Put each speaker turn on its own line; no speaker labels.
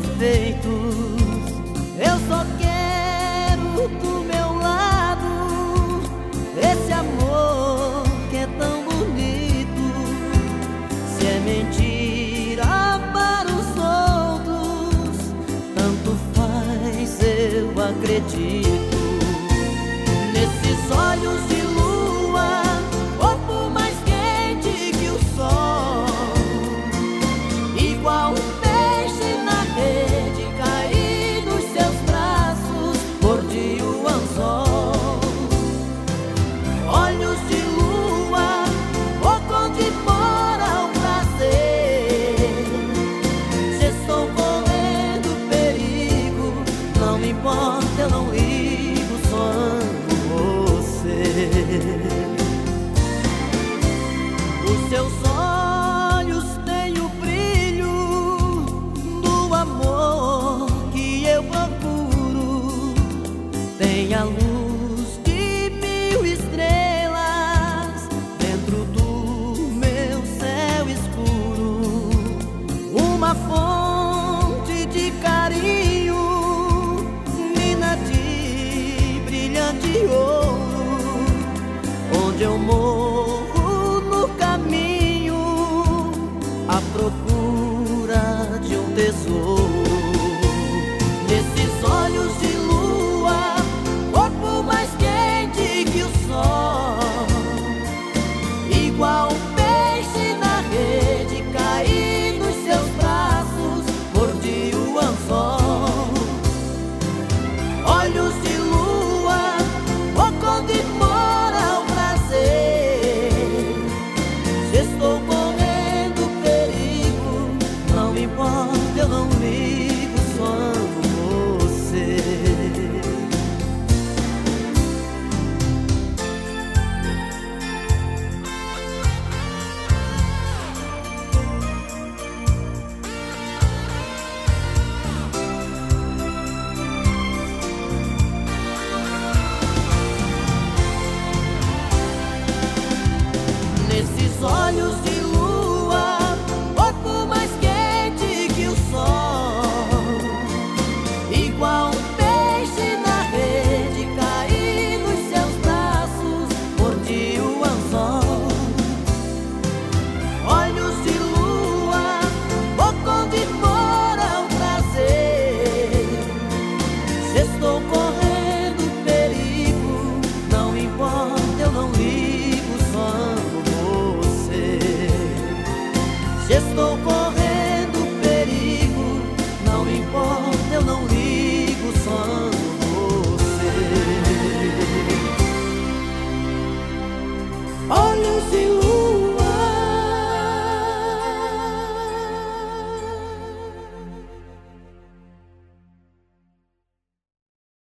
defeitos. Eu só quero do meu lado esse amor que é tão bonito. Se é mentira para os outros, tanto faz, eu acredito. Importa, eu não ligo, só amo você. Os seus olhos têm o brilho do amor que eu procuro. Tem a luz de mil estrelas dentro do meu céu escuro. Uma fonte de ouro, onde eu morro no caminho à procura de um tesouro. Nesses olhos de lua, corpo mais quente que o sol, igual um peixe na rede, cair. nos seus braços, mordi o anzol. Olhos de se estou com